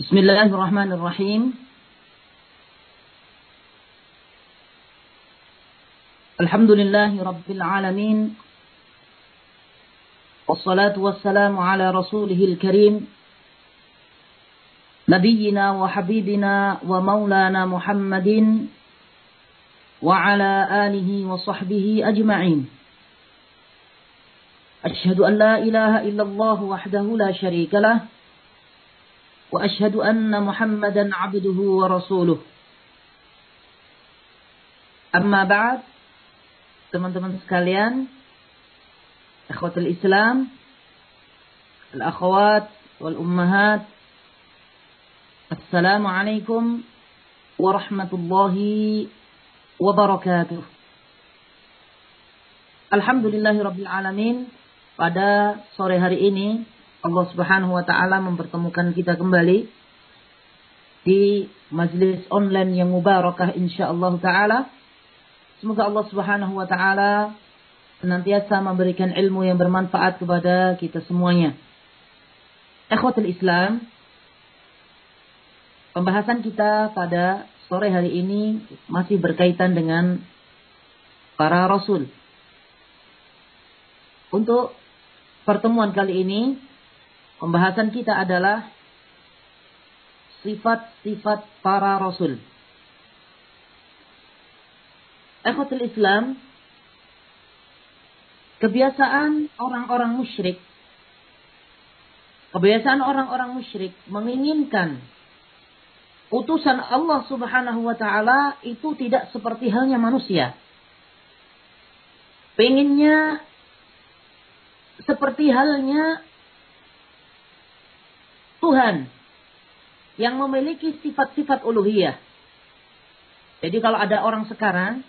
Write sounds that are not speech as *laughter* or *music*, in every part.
بسم الله الرحمن الرحيم. الحمد لله رب العالمين والصلاة والسلام على رسوله الكريم نبينا وحبيبنا ومولانا محمد وعلى آله وصحبه أجمعين. أشهد أن لا إله إلا الله وحده لا شريك له وأشهد أن محمدا عبده ورسوله أما بعد teman-teman sekalian ikhwatul Islam al-akhwat wal ummahat Assalamualaikum warahmatullahi wabarakatuh Alhamdulillahirabbil alamin pada sore hari ini Allah Subhanahu wa taala mempertemukan kita kembali di majlis online yang mubarakah insyaallah taala. Semoga Allah Subhanahu wa taala senantiasa memberikan ilmu yang bermanfaat kepada kita semuanya. Ikhwatul Islam, pembahasan kita pada sore hari ini masih berkaitan dengan para rasul. Untuk pertemuan kali ini Pembahasan kita adalah sifat-sifat para rasul. Ekhotul Islam, kebiasaan orang-orang musyrik, kebiasaan orang-orang musyrik menginginkan utusan Allah Subhanahu wa taala itu tidak seperti halnya manusia. Pengennya seperti halnya Tuhan yang memiliki sifat-sifat uluhiyah. Jadi kalau ada orang sekarang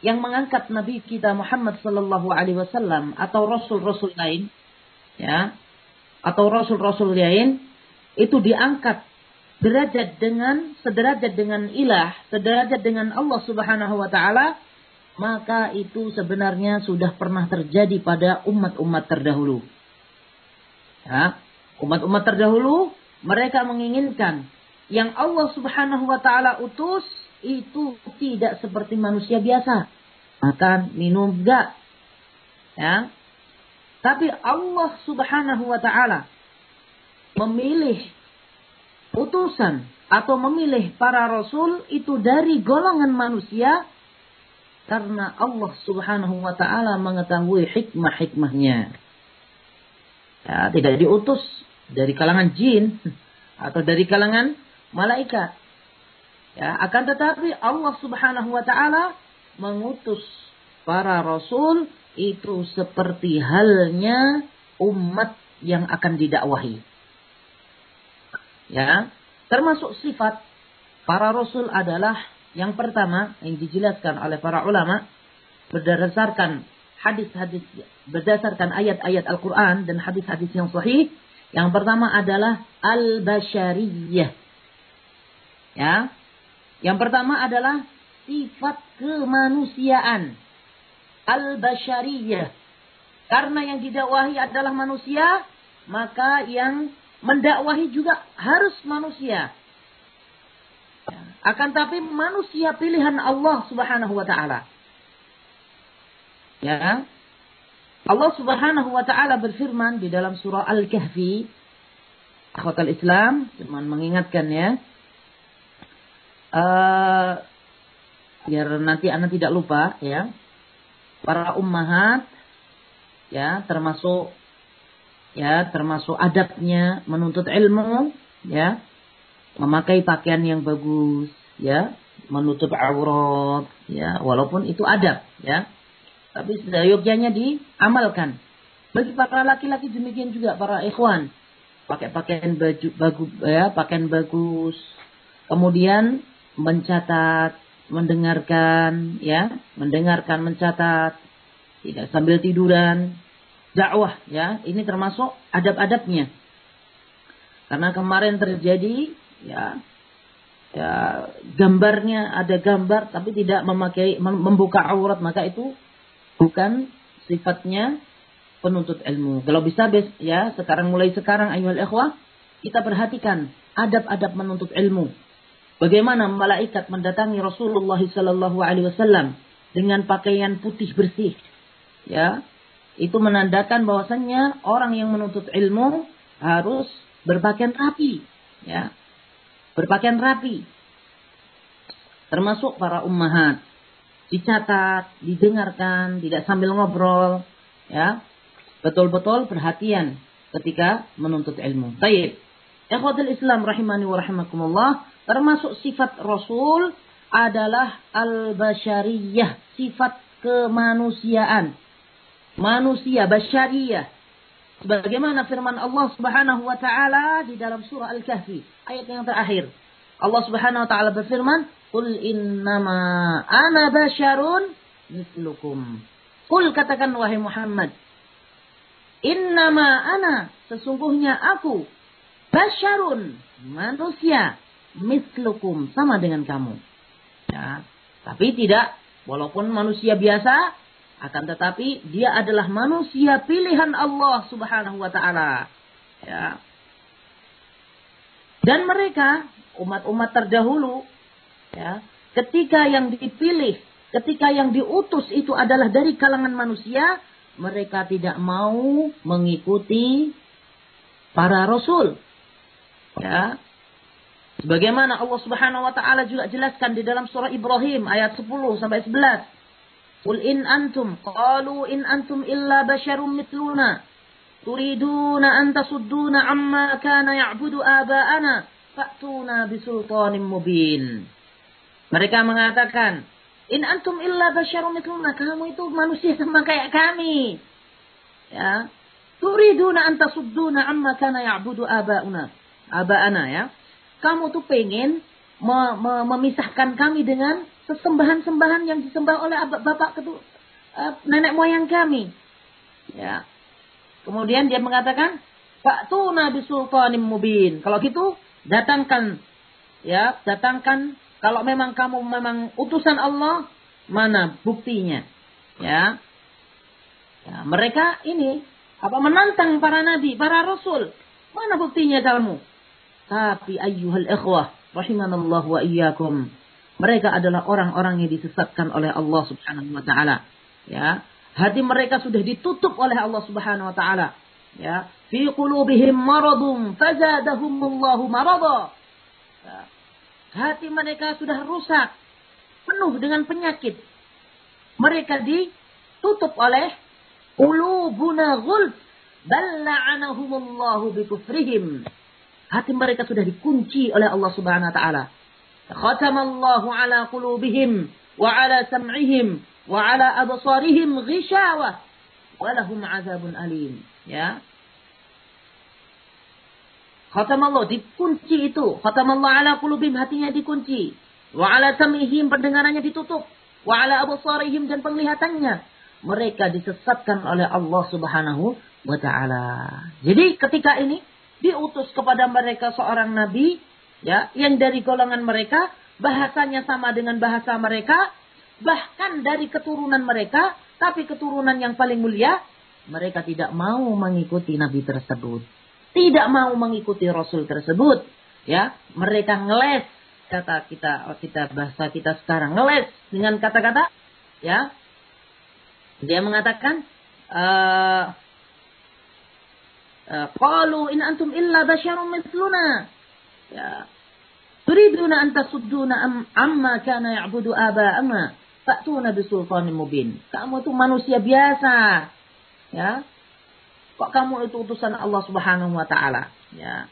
yang mengangkat Nabi kita Muhammad Sallallahu Alaihi Wasallam atau Rasul-Rasul lain, ya, atau Rasul-Rasul lain itu diangkat derajat dengan sederajat dengan ilah, sederajat dengan Allah Subhanahu Wa Taala, maka itu sebenarnya sudah pernah terjadi pada umat-umat terdahulu. Ya, Umat-umat terdahulu mereka menginginkan yang Allah Subhanahu wa taala utus itu tidak seperti manusia biasa. Makan, minum enggak. Ya. Tapi Allah Subhanahu wa taala memilih utusan atau memilih para rasul itu dari golongan manusia karena Allah Subhanahu wa taala mengetahui hikmah-hikmahnya. Ya, tidak diutus dari kalangan jin atau dari kalangan malaikat. Ya, akan tetapi Allah Subhanahu wa taala mengutus para rasul itu seperti halnya umat yang akan didakwahi. Ya, termasuk sifat para rasul adalah yang pertama yang dijelaskan oleh para ulama berdasarkan hadis-hadis berdasarkan ayat-ayat Al-Qur'an dan hadis-hadis yang sahih yang pertama adalah al-bashariyah. Ya. Yang pertama adalah sifat kemanusiaan. Al-bashariyah. Karena yang didakwahi adalah manusia, maka yang mendakwahi juga harus manusia. Akan tapi manusia pilihan Allah Subhanahu wa taala. Ya. Allah Subhanahu wa taala berfirman di dalam surah Al-Kahfi. Akhwatal Islam, cuman mengingatkan ya. Uh, biar nanti anak tidak lupa ya. Para ummahat ya termasuk ya termasuk adabnya menuntut ilmu ya. Memakai pakaian yang bagus ya. Menutup aurat ya. Walaupun itu adab ya tapi seyogyanya diamalkan. Bagi para laki-laki demikian juga para ikhwan. Pakai pakaian baju bagus ya, pakaian bagus. Kemudian mencatat, mendengarkan ya, mendengarkan, mencatat. Tidak sambil tiduran. Dakwah ya, ini termasuk adab-adabnya. Karena kemarin terjadi ya ya gambarnya ada gambar tapi tidak memakai membuka aurat maka itu bukan sifatnya penuntut ilmu. Kalau bisa ya sekarang mulai sekarang ayuhal ikhwah kita perhatikan adab-adab menuntut ilmu. Bagaimana malaikat mendatangi Rasulullah sallallahu alaihi wasallam dengan pakaian putih bersih. Ya. Itu menandakan bahwasannya orang yang menuntut ilmu harus berpakaian rapi, ya. Berpakaian rapi. Termasuk para ummahat. Dicatat, didengarkan, tidak sambil ngobrol, ya. Betul-betul perhatian ketika menuntut ilmu. Baik. Ikhwatul Islam rahimani wa rahimakumullah, termasuk sifat Rasul adalah al-basyariyah, sifat kemanusiaan. Manusia basyariyah. Sebagaimana firman Allah Subhanahu wa taala di dalam surah Al-Kahfi, ayat yang terakhir. Allah Subhanahu wa taala berfirman, "Qul innama ana basyarun mislukum." Qul katakan wahai Muhammad, "Innama ana sesungguhnya aku Basyarun, manusia, mislukum, sama dengan kamu. Ya, tapi tidak, walaupun manusia biasa, akan tetapi dia adalah manusia pilihan Allah subhanahu wa ta'ala. Ya. Dan mereka, umat-umat terdahulu, ya, ketika yang dipilih, ketika yang diutus itu adalah dari kalangan manusia, mereka tidak mau mengikuti para rasul. Ya. Sebagaimana Allah Subhanahu wa taala juga jelaskan di dalam surah Ibrahim ayat 10 sampai 11. Qul in antum qalu in antum illa basyarum mithluna turiduna an tasudduna amma kana ya'budu aba'ana fa'tuna bisultanin mubin. Mereka mengatakan, "In antum illa basyarum mithluna." Kamu itu manusia sama kayak kami. Ya. Turiduna an tasudduna amma kana ya'budu aba'una aba'ana ya. Kamu tuh pengen me, me, memisahkan kami dengan sesembahan-sembahan yang disembah oleh bapak ketu, uh, nenek moyang kami. Ya. Kemudian dia mengatakan, Pak tu Nabi Sultanim Mubin. Kalau gitu, datangkan, ya, datangkan. Kalau memang kamu memang utusan Allah, mana buktinya? Ya, ya mereka ini apa menantang para nabi, para rasul. Mana buktinya kamu? Tapi ayyuhal ikhwah, rahimanallah wa iyyakum. Mereka adalah orang-orang yang disesatkan oleh Allah Subhanahu wa taala. Ya, hati mereka sudah ditutup oleh Allah Subhanahu wa taala. Ya, fi qulubihim maradun fazadahumullahu marada. Ya. Hati mereka sudah rusak, penuh dengan penyakit. Mereka ditutup oleh qulubuna ghulf bal la'anahumullahu bikufrihim Hati mereka sudah dikunci oleh Allah Subhanahu wa taala. Khatamallahu ala qulubihim wa ala sam'ihim wa ala absarihim ghishawah wa lahum azabun alim. Ya. Khatamallah dikunci itu. Khatamallah ala qulubihim hatinya dikunci. Wa ala sam'ihim pendengarannya ditutup. Wa ala absarihim dan penglihatannya. Mereka disesatkan oleh Allah Subhanahu wa taala. Jadi ketika ini diutus kepada mereka seorang nabi ya yang dari golongan mereka bahasanya sama dengan bahasa mereka bahkan dari keturunan mereka tapi keturunan yang paling mulia mereka tidak mau mengikuti nabi tersebut tidak mau mengikuti rasul tersebut ya mereka ngeles kata kita kita bahasa kita sekarang ngeles dengan kata-kata ya dia mengatakan uh, Qalu in antum illa basyarum mithluna. Ya. Turiduna an tasudduna am, amma kana ya'budu aba'ana. Fa'tuna bisultanin mubin. Kamu itu manusia biasa. Ya. Kok kamu itu utusan Allah Subhanahu wa taala? Ya.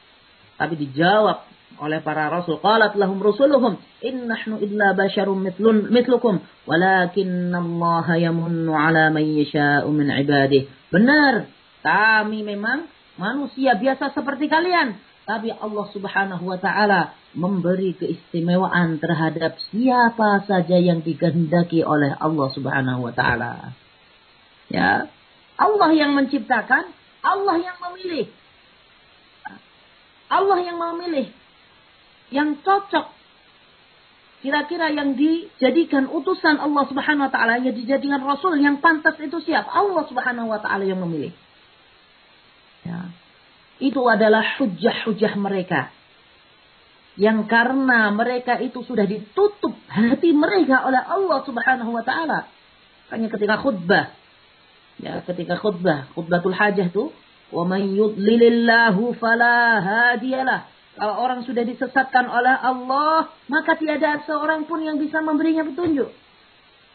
Tapi dijawab oleh para rasul. Qalat lahum rusuluhum, "In nahnu illa basyarum mithlun mithlukum, walakinnallaha yamunnu ala man yasha'u min ibadihi." Benar, kami memang manusia biasa seperti kalian. Tapi Allah subhanahu wa ta'ala memberi keistimewaan terhadap siapa saja yang dikehendaki oleh Allah subhanahu wa ta'ala. Ya. Allah yang menciptakan, Allah yang memilih. Allah yang memilih. Yang cocok. Kira-kira yang dijadikan utusan Allah subhanahu wa ta'ala, yang dijadikan Rasul, yang pantas itu siapa? Allah subhanahu wa ta'ala yang memilih. Ya. itu adalah hujah-hujah mereka. Yang karena mereka itu sudah ditutup hati mereka oleh Allah Subhanahu wa taala. Hanya ketika khutbah. Ya, ketika khutbah, khutbatul hajah itu, "Wa man yudlilillahu fala hadiyalah." Kalau orang sudah disesatkan oleh Allah, maka tiada seorang pun yang bisa memberinya petunjuk.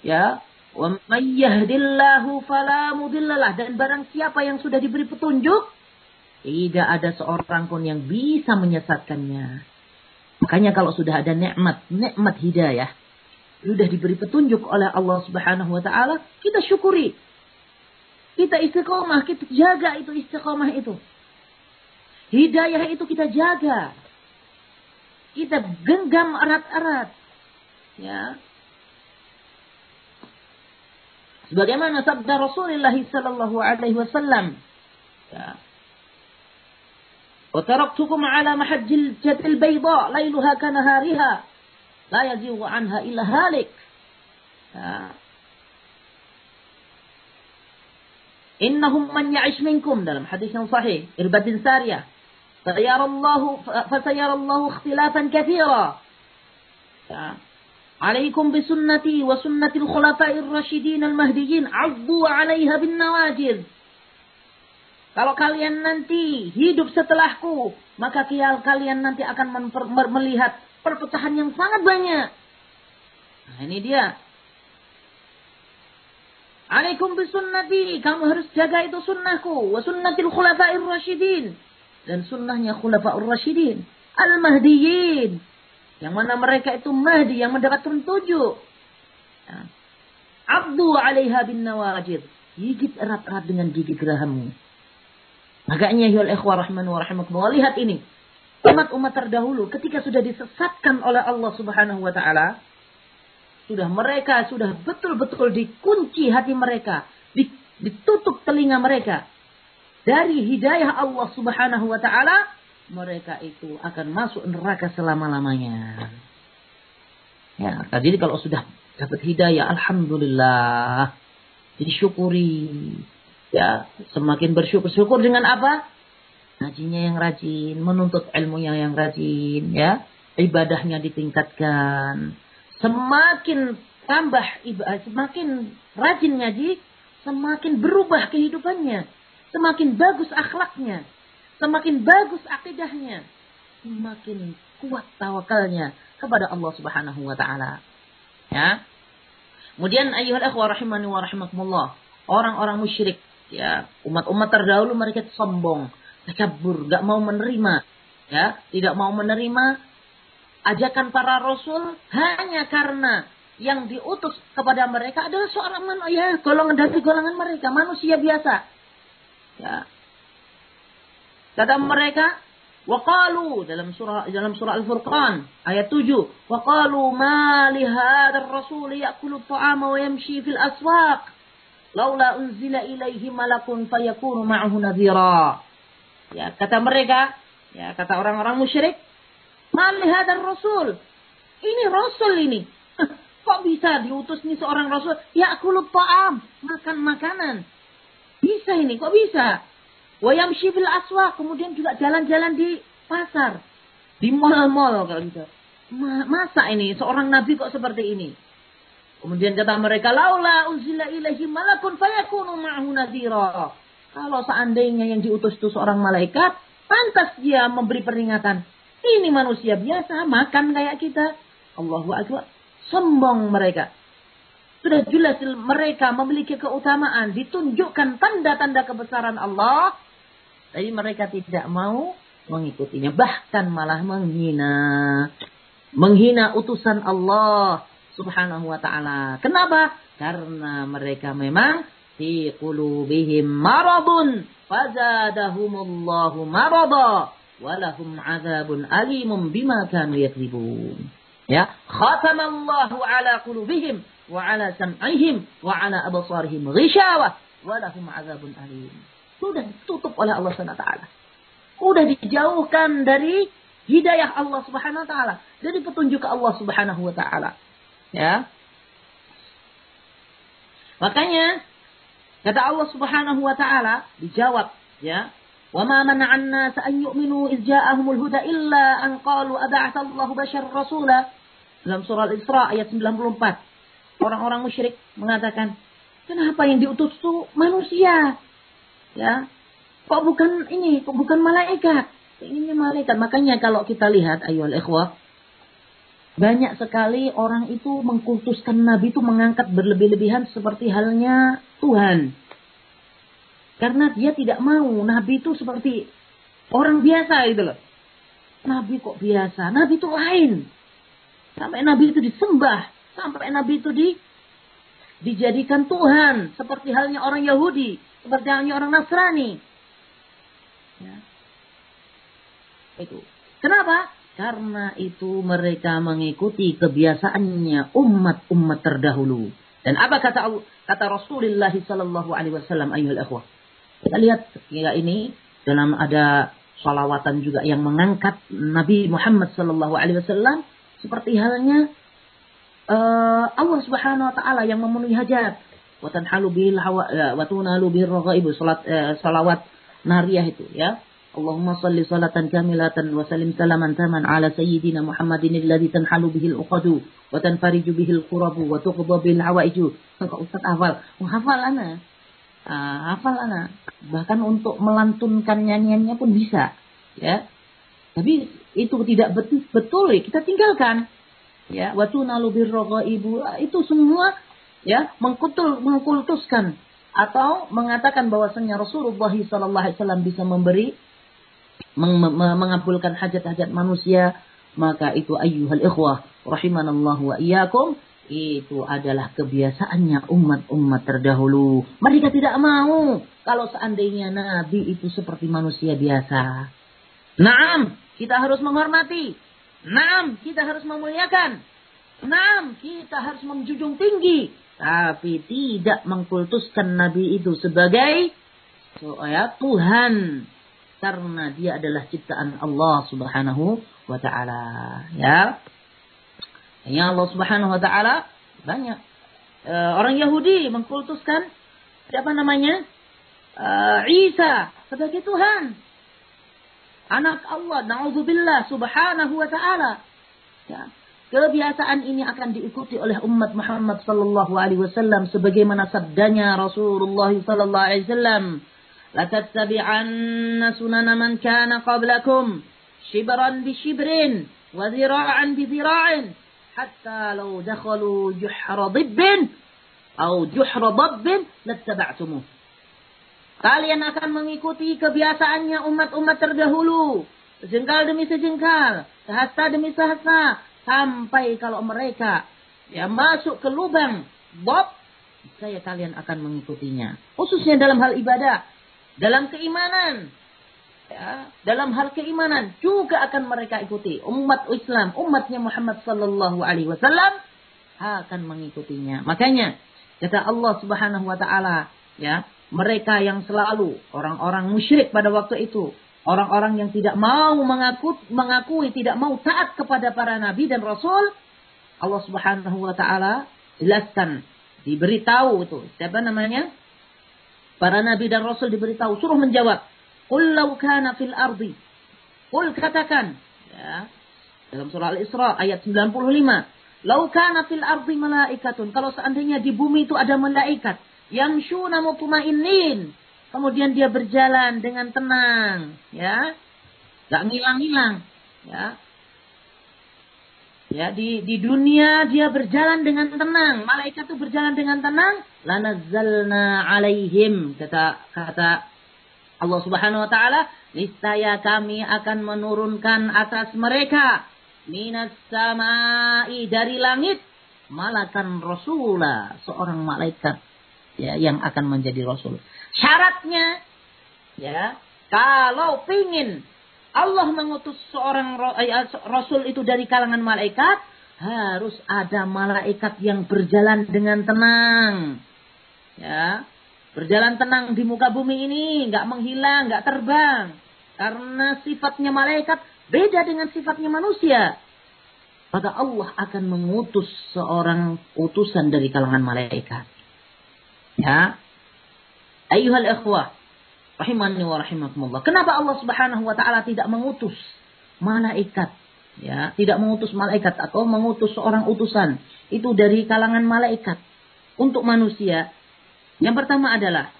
Ya, wa may yahdillahu fala mudillalah dan barang siapa yang sudah diberi petunjuk, tidak ada seorang pun yang bisa menyesatkannya. Makanya kalau sudah ada nikmat, nikmat hidayah, sudah diberi petunjuk oleh Allah Subhanahu wa taala, kita syukuri. Kita istiqomah, kita jaga itu istiqomah itu. Hidayah itu kita jaga. Kita genggam erat-erat. Ya. Sebagaimana sabda Rasulullah sallallahu alaihi wasallam. Ya. وتركتكم على محجة البيضاء ليلها كنهارها لا يزيغ عنها إلا هالك. إنهم من يعش منكم. dalam hadis yang sahih bin Sariyah فسيرى الله فسيرى الله اختلافا كثيرا. عليكم بسنتي وسنة الخلفاء الراشدين المهديين. عضوا عليها بالنواجذ. Kalau kalian nanti hidup setelahku, maka kalian nanti akan melihat perpecahan yang sangat banyak. Nah, ini dia. Alaikum bisunnati, kamu harus jaga itu sunnahku. Wa sunnatil khulafa'ir rasyidin dan sunnahnya khulafaur rasyidin al-mahdiyin yang mana mereka itu mahdi yang mendapat petunjuk ya. abdu alaiha bin nawajid gigit erat-erat dengan gigi gerahammu makanya ya ikhwah rahman wa rahimakumullah lihat ini umat-umat terdahulu ketika sudah disesatkan oleh Allah Subhanahu wa taala sudah mereka sudah betul-betul dikunci hati mereka ditutup telinga mereka dari hidayah Allah Subhanahu wa taala, mereka itu akan masuk neraka selama-lamanya. Ya, jadi kalau sudah dapat hidayah, alhamdulillah. Jadi syukuri. Ya, semakin bersyukur syukur dengan apa? Ngajinya yang rajin, menuntut ilmunya yang rajin, ya. Ibadahnya ditingkatkan. Semakin tambah ibadah, semakin rajin ngaji, semakin berubah kehidupannya semakin bagus akhlaknya, semakin bagus akidahnya, semakin kuat tawakalnya kepada Allah Subhanahu wa taala. Ya. Kemudian ayyuhal ikhwah rahimani wa rahimakumullah, orang-orang musyrik ya, umat-umat terdahulu mereka sombong, takabur, enggak mau menerima, ya, tidak mau menerima ajakan para rasul hanya karena yang diutus kepada mereka adalah seorang manusia, ya, golongan dari golongan mereka, manusia biasa. Ya. Kata mereka, waqalu dalam surah dalam surah Al-Furqan ayat 7, waqalu ma li hadzal rasul ya'kulu at-ta'ama wa yamshi fil aswaq laula unzila ilaihi malakun fayakunu ma'ahu nadhira. Ya, kata mereka, ya kata orang-orang musyrik, ma li hadzal rasul? Ini rasul ini. *laughs* Kok bisa diutus nih seorang rasul? Ya'kulu ta'am, makan makanan. Bisa ini, kok bisa? Wayamshi fil aswa, kemudian juga jalan-jalan di pasar. Di mall-mall kalau gitu. Masa ini seorang nabi kok seperti ini? Kemudian kata mereka, laula unzila ilaihi malakun fayakunu ma'ahu nadhira. Kalau seandainya yang diutus itu seorang malaikat, pantas dia memberi peringatan. Ini manusia biasa, makan kayak kita. Allahu Akbar. Sombong mereka. Sudah jelas mereka memiliki keutamaan, ditunjukkan tanda-tanda kebesaran Allah. Tapi mereka tidak mau mengikutinya. Bahkan malah menghina. Menghina utusan Allah subhanahu wa ta'ala. Kenapa? Karena mereka memang fi qulubihim maradun. Fazadahumullahu marada. Walahum azabun alimun bima kanu yakribun. Ya, khatamallahu ala qulubihim wa ala sam'ihim wa ala absarihim ghishawah wa lahum azabun alim. Sudah ditutup oleh Allah Subhanahu wa taala. Sudah dijauhkan dari hidayah Allah Subhanahu wa taala, dari petunjuk Allah Subhanahu wa taala. Ya. Makanya kata Allah Subhanahu wa taala dijawab ya Wa mana'an nas an yu'minu iz ja'ahumul huda illa an qalu ab'atha Allahu bashar rasula. Dalam surah Al-Isra ayat 94. Orang-orang musyrik mengatakan, "Kenapa yang diutus itu manusia?" Ya. Kok bukan ini, kok bukan malaikat? Ini malaikat. Makanya kalau kita lihat ayo ikhwah, banyak sekali orang itu mengkultuskan Nabi itu mengangkat berlebih-lebihan seperti halnya Tuhan. Karena dia tidak mau Nabi itu seperti orang biasa itu loh. Nabi kok biasa? Nabi itu lain. Sampai Nabi itu disembah. Sampai Nabi itu di, dijadikan Tuhan. Seperti halnya orang Yahudi. Seperti halnya orang Nasrani. Ya. Itu. Kenapa? Karena itu mereka mengikuti kebiasaannya umat-umat terdahulu. Dan apa kata kata Rasulullah sallallahu alaihi wasallam ayyuhal ikhwah. Kita lihat ketika ini dalam ada salawatan juga yang mengangkat Nabi Muhammad sallallahu alaihi wasallam seperti halnya uh, Allah Subhanahu wa taala yang memenuhi hajat wa tanhalu bil hawa wa tunalu bil raghaib salat uh, salawat nariyah itu ya Allahumma salli salatan kamilatan wa salim salaman taman ala sayyidina Muhammadin alladhi tanhalu bihil uqadu wa tanfariju bihil qurabu wa tuqba bil hawaiju. Engkau Ustaz hafal. Oh. Ah. Bahkan untuk melantunkan nyanyiannya pun bisa. Ya. Tapi itu tidak betul, betul kita tinggalkan. Ya, wa tunalu ibu itu semua ya mengkutul mengkultuskan atau mengatakan bahwasanya Rasulullah SAW bisa memberi mengabulkan hajat-hajat manusia, maka itu ayyuhal ikhwah rahimanallahu wa iyyakum itu adalah kebiasaannya umat-umat terdahulu. Mereka tidak mau kalau seandainya Nabi itu seperti manusia biasa. Naam, kita harus menghormati. Naam, kita harus memuliakan. Naam, kita harus menjunjung tinggi. Tapi tidak mengkultuskan Nabi itu sebagai so, ya, Tuhan karena dia adalah ciptaan Allah Subhanahu wa taala ya. Ya Allah Subhanahu wa taala banyak e, orang Yahudi mengkultuskan siapa namanya? E, Isa sebagai Tuhan. Anak Allah, naudzubillah subhanahu wa ta'ala. Ya. Kebiasaan ini akan diikuti oleh umat Muhammad sallallahu alaihi wasallam sebagaimana sabdanya Rasulullah sallallahu alaihi wasallam لتتبعن سنن من كان قبلكم شبرا بشبر وذراعا بذراع حتى لو دخلوا جحر ضب أو جحر ضب لاتبعتموه Kalian akan mengikuti kebiasaannya umat-umat terdahulu. Sejengkal demi sejengkal. Sehasta demi sehasta. Sampai kalau mereka ya masuk ke lubang bob, saya kalian akan mengikutinya. Khususnya dalam hal ibadah dalam keimanan. Ya, dalam hal keimanan juga akan mereka ikuti. Umat Islam, umatnya Muhammad sallallahu alaihi wasallam akan mengikutinya. Makanya kata Allah Subhanahu wa taala, ya, mereka yang selalu orang-orang musyrik pada waktu itu, orang-orang yang tidak mau mengaku, mengakui, tidak mau taat kepada para nabi dan rasul, Allah Subhanahu wa taala jelaskan, diberitahu itu. Siapa namanya? Para nabi dan rasul diberitahu suruh menjawab. Qul law kana fil ardi. Qul katakan ya. Dalam surah Al-Isra ayat 95. Lau kana fil ardi malaikatun. Kalau seandainya di bumi itu ada malaikat. Yang syuna mutmainin. Kemudian dia berjalan dengan tenang. Ya. Gak ngilang-ngilang. Ya. Ya, di di dunia dia berjalan dengan tenang. Malaikat itu berjalan dengan tenang. Lanazzalna alaihim. Kata kata Allah Subhanahu wa taala, niscaya kami akan menurunkan atas mereka minas samai dari langit malakan rasula, seorang malaikat ya yang akan menjadi rasul. Syaratnya ya, kalau pingin Allah mengutus seorang eh, rasul itu dari kalangan malaikat, harus ada malaikat yang berjalan dengan tenang. Ya, berjalan tenang di muka bumi ini, nggak menghilang, nggak terbang. Karena sifatnya malaikat beda dengan sifatnya manusia. Maka Allah akan mengutus seorang utusan dari kalangan malaikat. Ya. Ayuhal ikhwah. Rahimani wa rahimakumullah. Kenapa Allah Subhanahu wa taala tidak mengutus malaikat? Ya, tidak mengutus malaikat atau mengutus seorang utusan itu dari kalangan malaikat untuk manusia. Yang pertama adalah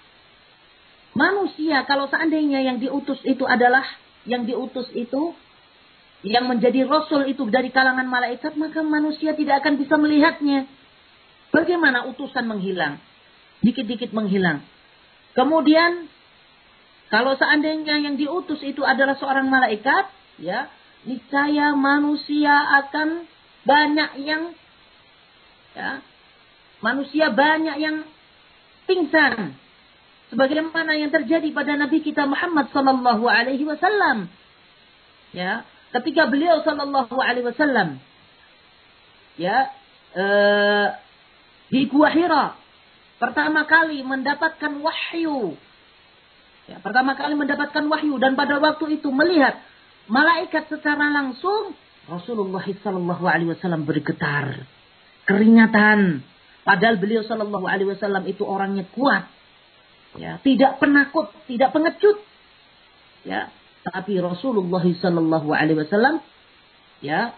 manusia kalau seandainya yang diutus itu adalah yang diutus itu yang menjadi rasul itu dari kalangan malaikat maka manusia tidak akan bisa melihatnya. Bagaimana utusan menghilang? Dikit-dikit menghilang. Kemudian kalau seandainya yang diutus itu adalah seorang malaikat, ya, niscaya manusia akan banyak yang ya, manusia banyak yang pingsan. Sebagaimana yang terjadi pada Nabi kita Muhammad sallallahu alaihi wasallam. Ya, ketika beliau sallallahu alaihi wasallam ya, eh, di Gua Hira pertama kali mendapatkan wahyu Ya, pertama kali mendapatkan wahyu dan pada waktu itu melihat malaikat secara langsung Rasulullah Sallallahu Alaihi Wasallam bergetar, keringatan. Padahal beliau Sallallahu Alaihi Wasallam itu orangnya kuat, ya, tidak penakut, tidak pengecut, ya. Tapi Rasulullah Sallallahu Alaihi Wasallam ya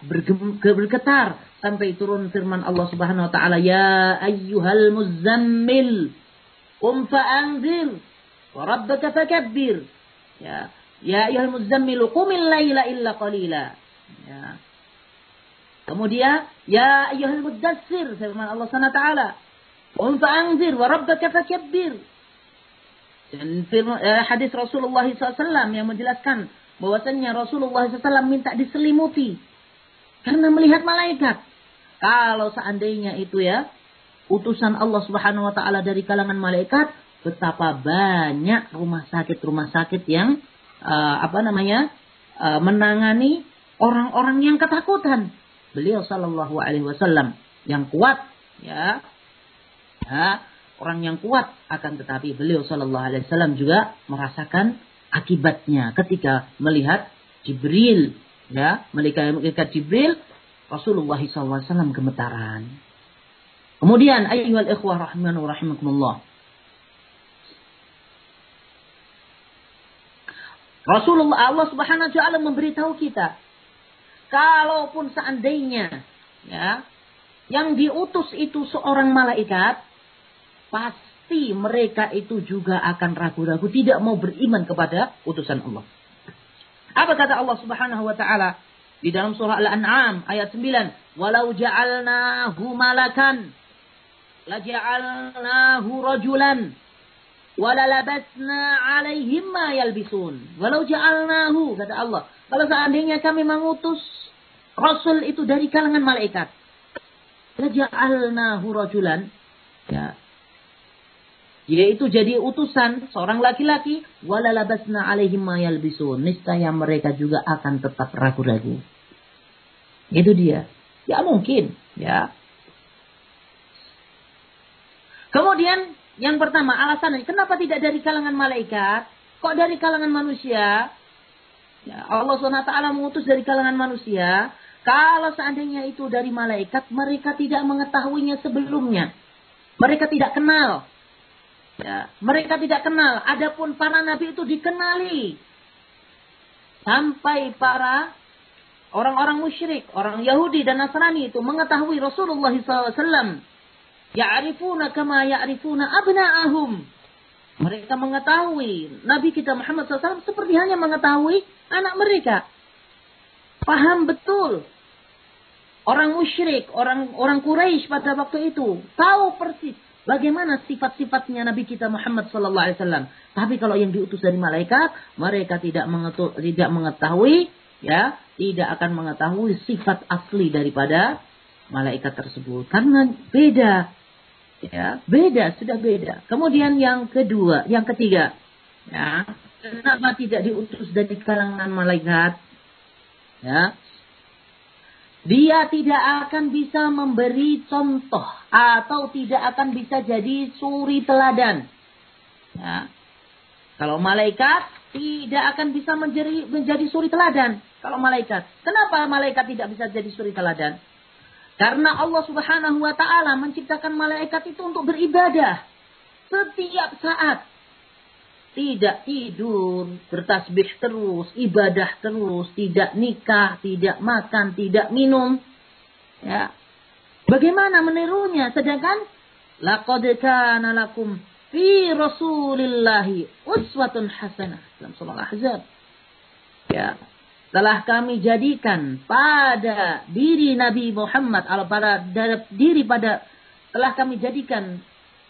bergetar sampai turun firman Allah Subhanahu Wa Taala ya ayyuhal muzammil qum fa'anzir Warabbaka fakabbir. Ya. Ya ayyuhal muzammil qumil laila illa qalila. Ya. Kemudian ya ayyuhal muddatsir firman Allah Subhanahu wa taala. Qum fa'anzir wa rabbaka fakabbir. Dan firman, eh, hadis Rasulullah SAW yang menjelaskan bahwasannya Rasulullah SAW minta diselimuti karena melihat malaikat. Kalau seandainya itu ya utusan Allah Subhanahu wa taala dari kalangan malaikat, betapa banyak rumah sakit-rumah sakit yang uh, apa namanya uh, menangani orang-orang yang ketakutan. Beliau Shallallahu Alaihi Wasallam yang kuat, ya, ya, orang yang kuat akan tetapi beliau Shallallahu Alaihi Wasallam juga merasakan akibatnya ketika melihat Jibril, ya, melihat Jibril, Rasulullah SAW gemetaran. Kemudian ayyuhal ikhwah rahimanu rahimakumullah. Rasulullah Allah Subhanahu wa taala memberitahu kita kalaupun seandainya ya yang diutus itu seorang malaikat pasti mereka itu juga akan ragu-ragu tidak mau beriman kepada utusan Allah. Apa kata Allah Subhanahu wa taala di dalam surah Al-An'am ayat 9, "Walau ja'alnahu malakan la ja'alnahu rajulan walalabasna alaihim ma yalbisun. Walau ja'alnahu, kata Allah. Kalau seandainya kami mengutus Rasul itu dari kalangan malaikat. Laja'alnahu rajulan. Ya. Yaitu jadi utusan seorang laki-laki. Walalabasna alaihim ma yalbisun. Niscaya mereka juga akan tetap ragu-ragu. Itu dia. Ya mungkin. Ya. Kemudian yang pertama alasannya kenapa tidak dari kalangan malaikat? Kok dari kalangan manusia? Ya, Allah SWT mengutus dari kalangan manusia. Kalau seandainya itu dari malaikat, mereka tidak mengetahuinya sebelumnya. Mereka tidak kenal. Ya, mereka tidak kenal. Adapun para nabi itu dikenali. Sampai para orang-orang musyrik, orang Yahudi dan Nasrani itu mengetahui Rasulullah SAW Ya'rifuna kama ya'rifuna abna'ahum. Mereka mengetahui Nabi kita Muhammad SAW seperti hanya mengetahui anak mereka. Paham betul. Orang musyrik, orang orang Quraisy pada waktu itu tahu persis bagaimana sifat-sifatnya Nabi kita Muhammad sallallahu alaihi wasallam. Tapi kalau yang diutus dari malaikat, mereka tidak mengetahui, tidak mengetahui ya, tidak akan mengetahui sifat asli daripada malaikat tersebut karena beda Ya, beda, sudah beda. Kemudian yang kedua, yang ketiga, ya, kenapa tidak diutus dari kalangan malaikat? Ya, dia tidak akan bisa memberi contoh atau tidak akan bisa jadi suri teladan. Ya. Kalau malaikat tidak akan bisa menjadi, menjadi suri teladan. Kalau malaikat, kenapa malaikat tidak bisa jadi suri teladan? Karena Allah Subhanahu wa taala menciptakan malaikat itu untuk beribadah setiap saat. tidak tidur, bertasbih terus, ibadah terus, tidak nikah, tidak makan, tidak minum. Ya. Bagaimana menirunya? Sedangkan laqad kana lakum fi Rasulillahi uswatun hasanah dalam surah Al-Ahzab. Ya. Telah kami jadikan pada diri Nabi Muhammad pada diri pada telah kami jadikan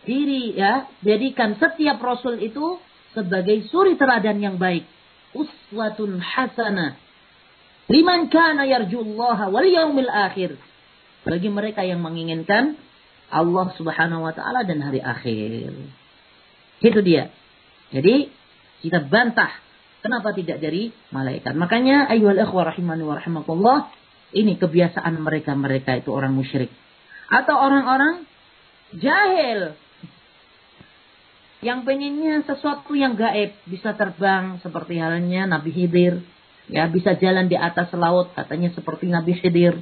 diri ya, jadikan setiap rasul itu sebagai suri teladan yang baik. Uswatun hasanah. Liman kana yarjullaha wal yaumil akhir. Bagi mereka yang menginginkan Allah Subhanahu wa taala dan hari akhir. Itu dia. Jadi kita bantah kenapa tidak dari malaikat. Makanya ayyuhal ikhwah rahimani wa rahimakumullah, ini kebiasaan mereka-mereka itu orang musyrik atau orang-orang jahil yang pengennya sesuatu yang gaib bisa terbang seperti halnya Nabi Khidir, ya bisa jalan di atas laut katanya seperti Nabi Khidir.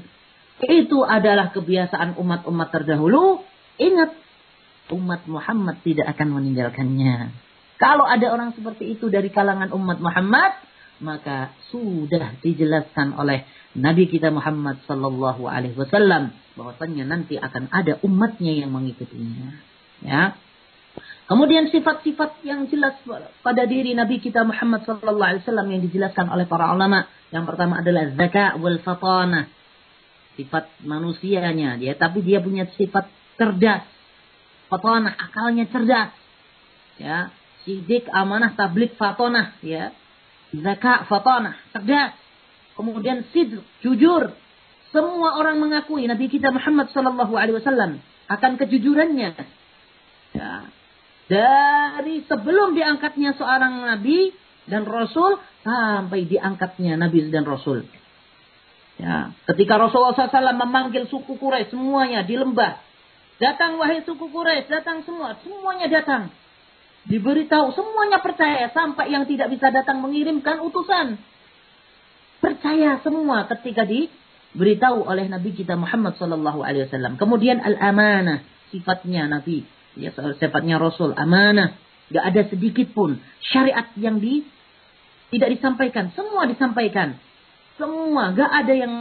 Itu adalah kebiasaan umat-umat terdahulu. Ingat, umat Muhammad tidak akan meninggalkannya. Kalau ada orang seperti itu dari kalangan umat Muhammad, maka sudah dijelaskan oleh Nabi kita Muhammad sallallahu alaihi wasallam bahwasanya nanti akan ada umatnya yang mengikutinya. Ya. Kemudian sifat-sifat yang jelas pada diri Nabi kita Muhammad sallallahu alaihi wasallam yang dijelaskan oleh para ulama. Yang pertama adalah zaka wal fatana. Sifat manusianya dia tapi dia punya sifat cerdas. Fatana akalnya cerdas. Ya, sidik amanah tablik fatana ya. Zaka fatana cerdas. Kemudian sid jujur. Semua orang mengakui Nabi kita Muhammad sallallahu alaihi wasallam akan kejujurannya. Ya, dari sebelum diangkatnya seorang nabi dan rasul sampai diangkatnya nabi dan rasul. Ya, ketika Rasulullah SAW memanggil suku Quraisy semuanya di lembah, datang wahai suku Quraisy, datang semua, semuanya datang. Diberitahu semuanya percaya sampai yang tidak bisa datang mengirimkan utusan. Percaya semua ketika diberitahu oleh Nabi kita Muhammad Sallallahu Alaihi Wasallam. Kemudian al-amanah sifatnya Nabi. Ya sifatnya Rasul amanah. Nggak ada sedikit pun syariat yang di tidak disampaikan. Semua disampaikan. Semua nggak ada yang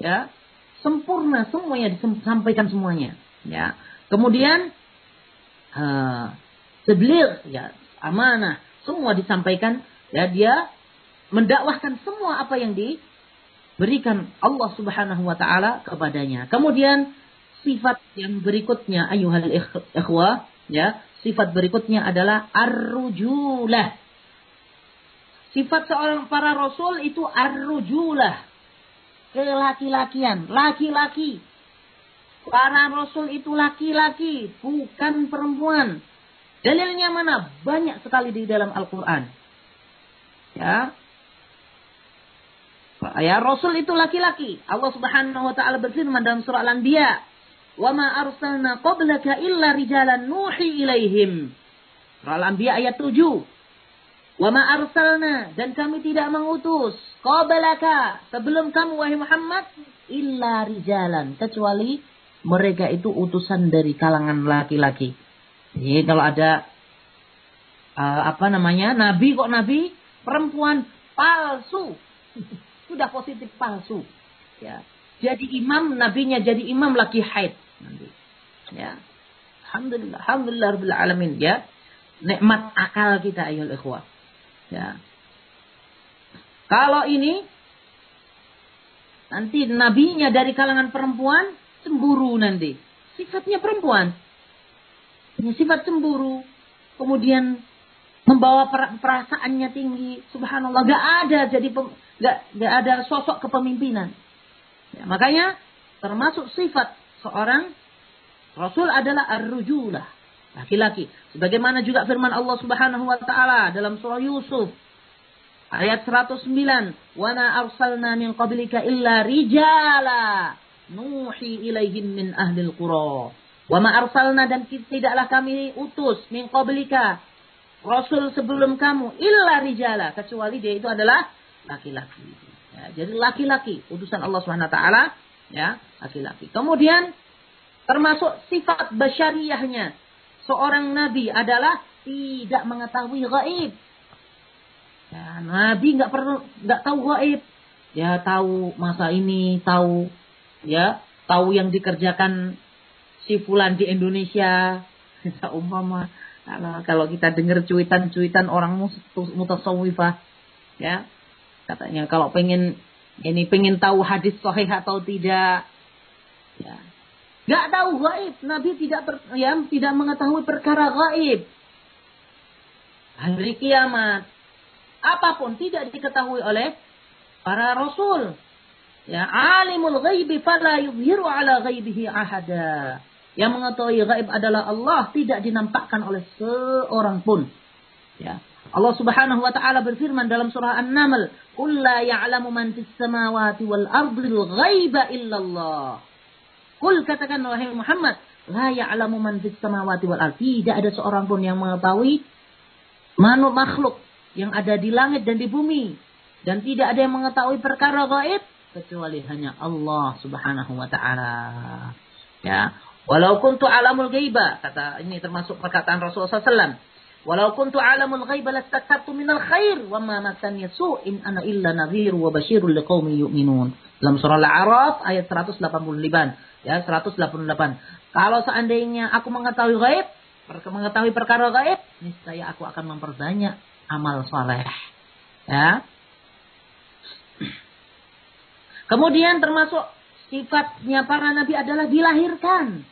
ya sempurna. Semuanya disampaikan semuanya. Ya. Kemudian uh, sebelum ya amanah. Semua disampaikan ya dia mendakwahkan semua apa yang diberikan Allah Subhanahu wa taala kepadanya. Kemudian sifat yang berikutnya ayuhal ikhwah ya sifat berikutnya adalah arrujulah. Sifat seorang para rasul itu arrujulah. Kelaki-lakian laki-laki. Para rasul itu laki-laki bukan perempuan dalilnya mana banyak sekali di dalam Al-Qur'an ya Ya, Rasul itu laki-laki. Allah Subhanahu wa taala berfirman dalam surah Al-Anbiya Wa ma arsalna qablaka illa rijalan nuhi ilaihim. Al-Anbiya ayat 7. Wa ma arsalna dan kami tidak mengutus qablaka sebelum kamu wahai Muhammad illa rijalan kecuali mereka itu utusan dari kalangan laki-laki. Jadi kalau ada uh, apa namanya nabi kok nabi perempuan palsu *laughs* sudah positif palsu ya jadi imam nabinya jadi imam laki haid nanti. Ya. Alhamdulillah, alhamdulillah rabbil alamin ya. Nikmat akal kita ayol ikhwah. Ya. Kalau ini nanti nabinya dari kalangan perempuan cemburu nanti. Sifatnya perempuan. Punya sifat cemburu. Kemudian membawa perasaannya tinggi. Subhanallah, gak ada jadi gak, gak ada sosok kepemimpinan. Ya, makanya termasuk sifat seorang Rasul adalah ar-rujulah, laki-laki. Sebagaimana juga firman Allah Subhanahu wa taala dalam surah Yusuf ayat 109, "Wa ma arsalna min qablika illa rijala nuhi ilaihim min ahlil qura." Wa ma arsalna dan tidaklah kami utus min qablika rasul sebelum kamu illa rijala kecuali dia itu adalah laki-laki. Ya, jadi laki-laki utusan Allah Subhanahu wa taala ya laki-laki. Kemudian termasuk sifat basyariahnya seorang nabi adalah tidak mengetahui gaib. Ya, Nabi nggak perlu nggak tahu gaib. Ya tahu masa ini, tahu ya, tahu yang dikerjakan si fulan di Indonesia. Umpama kalau kita dengar cuitan-cuitan orang mutasawwifah ya katanya kalau pengen ini pengen tahu hadis sahih atau tidak ya nggak tahu gaib Nabi tidak per, ya tidak mengetahui perkara gaib hari kiamat apa pun tidak diketahui oleh para rasul. Ya, alimul ghaibi fala yuzhiru ala ghaibihi ahada. Yang mengetahui gaib adalah Allah, tidak dinampakkan oleh seorang pun. Ya. Allah Subhanahu wa taala berfirman dalam surah An-Naml, "Qul la ya'lamu man fis samawati wal ardi ghaiba illallah." Qul katakan wahai Muhammad, la ya'lamu man fis samawati wal ardi. Tidak ada seorang pun yang mengetahui makhluk makhluk yang ada di langit dan di bumi dan tidak ada yang mengetahui perkara gaib kecuali hanya Allah Subhanahu wa taala. Ya, walau kuntu alamul ghaiba kata ini termasuk perkataan Rasulullah SAW. Walau kuntu alamul ghaiba lastakatu minal khair wa ma masani su in ana illa nadhir wa basyirul liqaumin yu'minun. Dalam surah Al-A'raf ayat 185. Ya, 188. Kalau seandainya aku mengetahui gaib, mengetahui perkara gaib, niscaya aku akan memperbanyak amal soleh. Ya. Kemudian termasuk sifatnya para nabi adalah dilahirkan.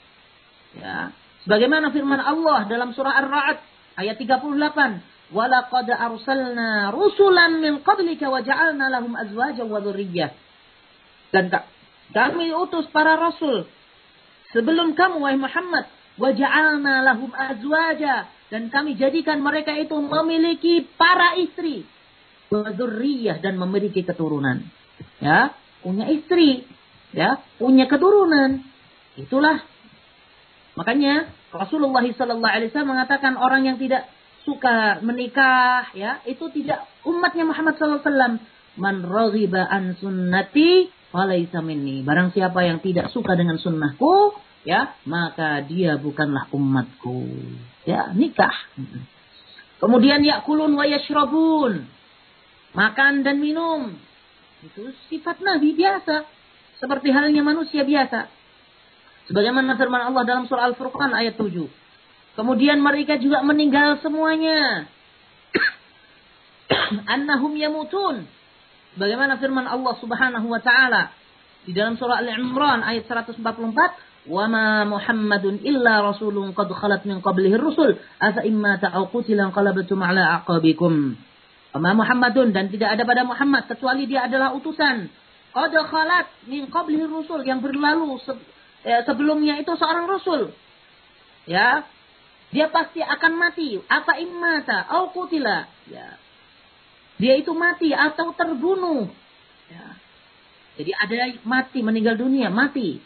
Ya. Sebagaimana firman Allah dalam surah Ar-Ra'd ayat 38. Walaqad arsalna rusulan min qablika wa ja'alna lahum azwajan wa dzurriyyah. Dan kami utus para rasul sebelum kamu wahai Muhammad wa ja'alna lahum azwaja dan kami jadikan mereka itu memiliki para istri wadurriyah dan memiliki keturunan ya punya istri ya punya keturunan itulah makanya Rasulullah sallallahu alaihi wasallam mengatakan orang yang tidak suka menikah ya itu tidak umatnya Muhammad sallallahu alaihi wasallam man raghiba an sunnati falaisa minni barang siapa yang tidak suka dengan sunnahku ya maka dia bukanlah umatku Ya, nikah. Kemudian yakulun wa yashrabun. Makan dan minum. Itu sifat Nabi biasa. Seperti halnya manusia biasa. Sebagaimana firman Allah dalam surah Al-Furqan ayat 7. Kemudian mereka juga meninggal semuanya. *coughs* Annahum yamutun. Bagaimana firman Allah Subhanahu wa taala di dalam surah Al-Imran ayat 144, "Wa ma Muhammadun illa rasulun qad khalat min qablihi rusul, afa imma ta'uqutilan qalabatum ala aqabikum." Wa Muhammadun dan tidak ada pada Muhammad kecuali dia adalah utusan qad khalat min qablihi rusul yang berlalu ya, sebelumnya itu seorang rasul. Ya. Dia pasti akan mati. Apa immata? Au qutila. Ya. Dia itu mati atau terbunuh. Ya. Jadi ada mati meninggal dunia mati.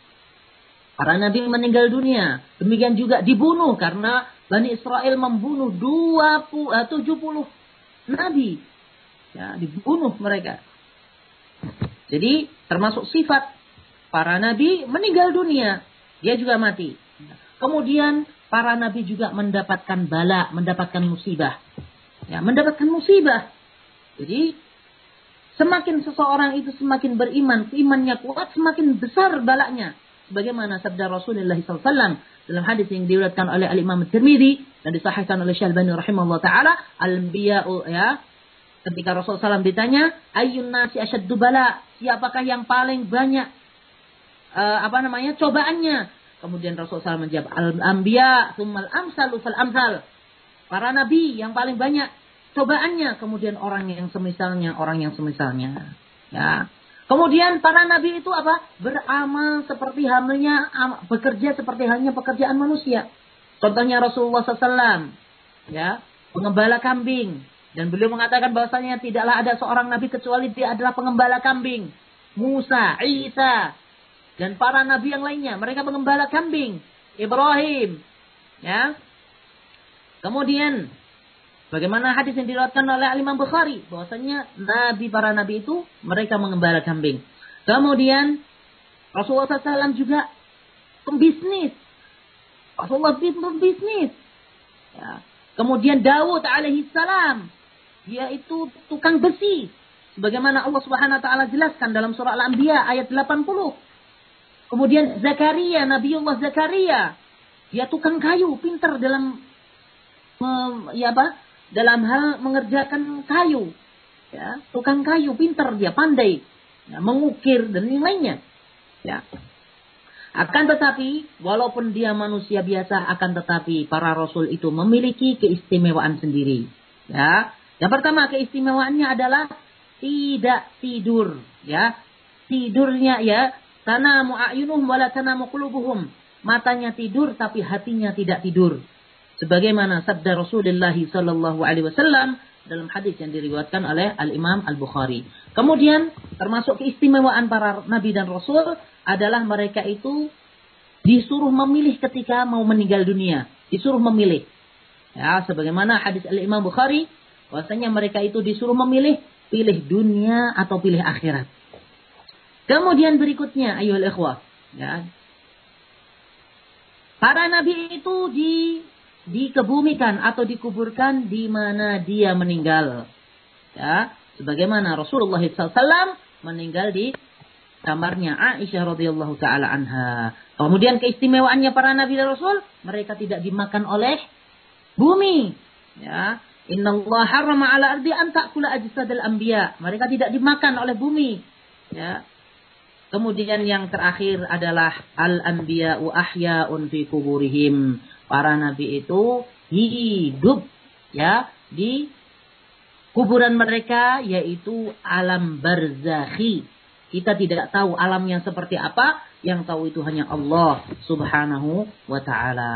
Para nabi meninggal dunia. Demikian juga dibunuh karena Bani Israel membunuh 20, uh, 70 nabi. Ya, dibunuh mereka. Jadi termasuk sifat para nabi meninggal dunia. Dia juga mati. Kemudian para nabi juga mendapatkan bala, mendapatkan musibah. Ya, mendapatkan musibah. Jadi semakin seseorang itu semakin beriman, imannya kuat, semakin besar balanya sebagaimana sabda Rasulullah SAW dalam hadis yang diriwayatkan oleh Al Imam Tirmidzi dan disahihkan oleh Syalbani rahimahullah taala al-anbiya'u ya ketika Rasulullah SAW ditanya ayyun nasi asyaddu bala siapakah yang paling banyak uh, apa namanya cobaannya kemudian Rasulullah SAW menjawab al-anbiya tsummal amsalu fal amsal para nabi yang paling banyak cobaannya kemudian orang yang semisalnya orang yang semisalnya ya Kemudian para nabi itu apa? Beramal seperti halnya, bekerja seperti halnya pekerjaan manusia. Contohnya Rasulullah SAW, ya, pengembala kambing. Dan beliau mengatakan bahwasanya tidaklah ada seorang nabi kecuali dia adalah pengembala kambing. Musa, Isa, dan para nabi yang lainnya, mereka pengembala kambing. Ibrahim, ya. Kemudian Bagaimana hadis yang diriwayatkan oleh Imam Bukhari bahwasanya nabi para nabi itu mereka mengembala kambing. Kemudian Rasulullah SAW juga pembisnis. Rasulullah pembisnis. Ya. Kemudian Dawud alaihi salam, dia itu tukang besi. Sebagaimana Allah Subhanahu wa taala jelaskan dalam surah Al-Anbiya ayat 80. Kemudian Zakaria, Nabiullah Zakaria, dia tukang kayu, pintar dalam ya apa? Dalam hal mengerjakan kayu. Ya, tukang kayu, pintar dia, pandai. Ya, mengukir dan lain-lainnya. Ya. Akan tetapi, walaupun dia manusia biasa, akan tetapi para rasul itu memiliki keistimewaan sendiri. Ya, yang pertama keistimewaannya adalah tidak tidur. Ya, tidurnya ya tanamu a'yunuhum wala tanamu qulubuhum. Matanya tidur tapi hatinya tidak tidur. Sebagaimana sabda Rasulullah wasallam dalam hadis yang diriwayatkan oleh Al Imam Al Bukhari. Kemudian termasuk keistimewaan para nabi dan rasul adalah mereka itu disuruh memilih ketika mau meninggal dunia. Disuruh memilih. Ya, sebagaimana hadis Al-Imam Bukhari, bahwasanya mereka itu disuruh memilih pilih dunia atau pilih akhirat. Kemudian berikutnya, ayol ikhwah, ya. Para nabi itu di dikebumikan atau dikuburkan di mana dia meninggal. Ya, sebagaimana Rasulullah SAW meninggal di kamarnya Aisyah radhiyallahu taala anha. Kemudian keistimewaannya para nabi dan rasul, mereka tidak dimakan oleh bumi. Ya. Allah harrama ala ardi an ta'kula ajsadal anbiya. Mereka tidak dimakan oleh bumi. Ya. Kemudian yang terakhir adalah al-anbiya wa ahya'un fi kuburihim. Para nabi itu hidup ya di kuburan mereka yaitu alam barzakhi kita tidak tahu alamnya seperti apa, yang tahu itu hanya Allah Subhanahu wa taala,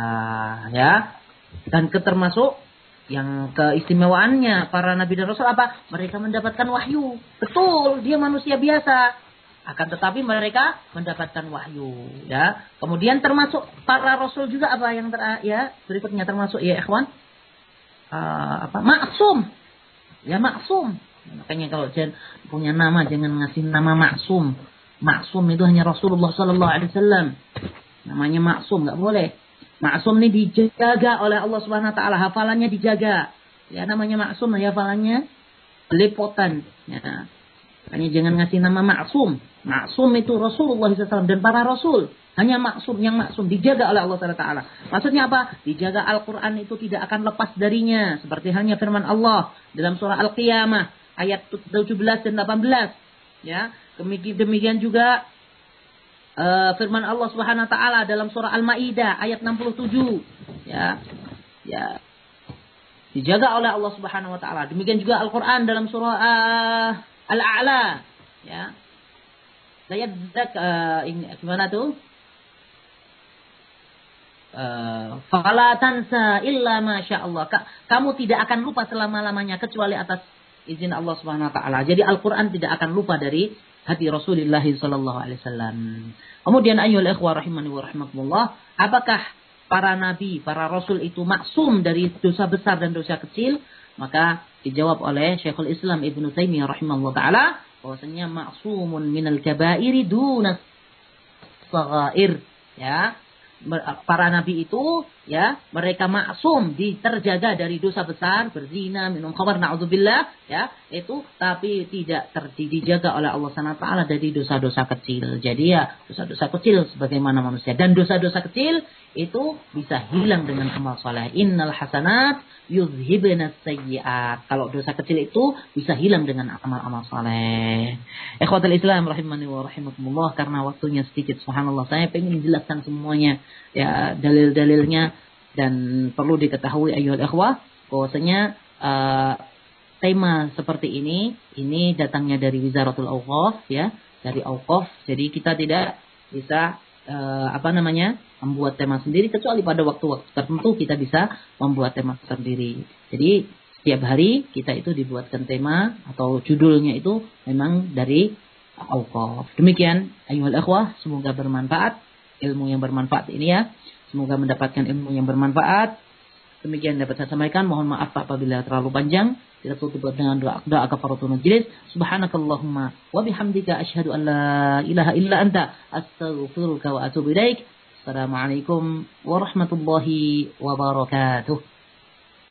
ya. Dan ketermasuk yang keistimewaannya para nabi dan rasul apa? Mereka mendapatkan wahyu. Betul, dia manusia biasa. Akan tetapi mereka mendapatkan wahyu, ya. Kemudian termasuk para rasul juga apa yang ter ya berikutnya termasuk ya ikhwan uh, apa maksum ya maksum Makanya kalau jangan punya nama jangan ngasih nama maksum. Maksum itu hanya Rasulullah Sallallahu Alaihi Wasallam. Namanya maksum nggak boleh. Maksum ini dijaga oleh Allah Subhanahu Wa Taala. Hafalannya dijaga. Ya namanya maksum ya hafalannya lepotan. Ya. Makanya jangan ngasih nama maksum. Maksum itu Rasulullah SAW dan para Rasul. Hanya maksum yang maksum dijaga oleh Allah Taala. Maksudnya apa? Dijaga Al-Quran itu tidak akan lepas darinya. Seperti halnya firman Allah dalam surah Al-Qiyamah ayat 17 dan 18 ya demikian juga uh, firman Allah Subhanahu wa taala dalam surah Al-Maidah ayat 67 ya ya dijaga oleh Allah Subhanahu wa taala demikian juga Al-Qur'an dalam surah uh, Al-A'la ya saya uh, gimana tuh Uh, fala tansa illa masya Allah. Kamu tidak akan lupa selama-lamanya kecuali atas izin Allah Subhanahu wa taala. Jadi Al-Qur'an tidak akan lupa dari hati Rasulullah sallallahu alaihi wasallam. Kemudian ayyuhal ikhwah rahimani wa apakah para nabi, para rasul itu maksum dari dosa besar dan dosa kecil? Maka dijawab oleh Syekhul Islam Ibnu Taimiyah rahimahullah taala bahwasanya maksumun minal kabairi dunas saghair ya. Para nabi itu ya mereka maksum terjaga dari dosa besar berzina minum khamar naudzubillah ya. Itu tapi tidak ter, dijaga oleh Allah Subhanahu taala dari dosa-dosa kecil. Jadi ya dosa-dosa kecil sebagaimana manusia. Dan dosa-dosa kecil itu bisa hilang dengan amal soleh innal hasanat yuzhibna sayyiat. Kalau dosa kecil itu bisa hilang dengan amal-amal saleh. Ikhwatul Islam rahimani wa rahimakumullah karena waktunya sedikit subhanallah saya pengen jelaskan semuanya ya dalil-dalilnya dan perlu diketahui ayyuhal ikhwah bahwasanya uh, tema seperti ini ini datangnya dari Wizaratul Auqaf ya, dari Auqaf. Jadi kita tidak bisa uh, apa namanya membuat tema sendiri kecuali pada waktu-waktu tertentu kita bisa membuat tema sendiri. Jadi setiap hari kita itu dibuatkan tema atau judulnya itu memang dari Auqaf. Demikian ayuhal ikhwah, semoga bermanfaat ilmu yang bermanfaat ini ya. Semoga mendapatkan ilmu yang bermanfaat. Demikian dapat saya sampaikan. Mohon maaf apabila terlalu panjang. Kita tutup dengan doa doa kafaratul majlis. Subhanakallahumma wa bihamdika asyhadu an la ilaha illa anta astaghfiruka wa atubu ilaik. Assalamualaikum warahmatullahi wabarakatuh.